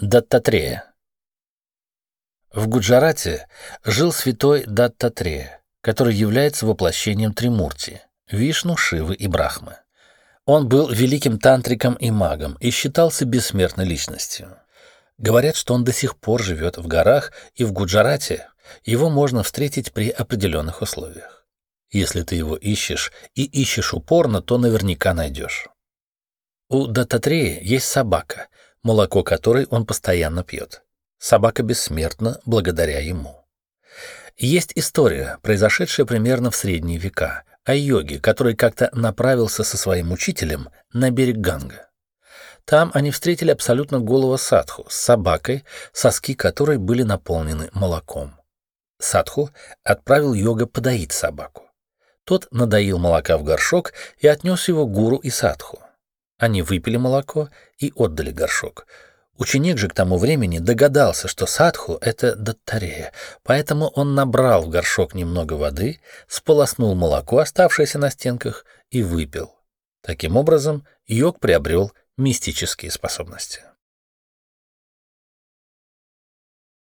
Даттатрея. В Гуджарате жил святой Даттатрея, который является воплощением Тримурти – Вишну, Шивы и Брахмы. Он был великим тантриком и магом и считался бессмертной личностью. Говорят, что он до сих пор живет в горах, и в Гуджарате его можно встретить при определенных условиях. Если ты его ищешь и ищешь упорно, то наверняка найдешь. У Даттатрея есть собака, молоко которой он постоянно пьет. Собака бессмертна благодаря ему. Есть история, произошедшая примерно в средние века, о йоге, который как-то направился со своим учителем на берег Ганга. Там они встретили абсолютно голого садху с собакой, соски которой были наполнены молоком. Садху отправил йога подоить собаку. Тот надоил молока в горшок и отнес его гуру и садху. Они выпили молоко и отдали горшок. Ученик же к тому времени догадался, что садху — это даттарея, поэтому он набрал в горшок немного воды, сполоснул молоко, оставшееся на стенках, и выпил. Таким образом, йог приобрел мистические способности.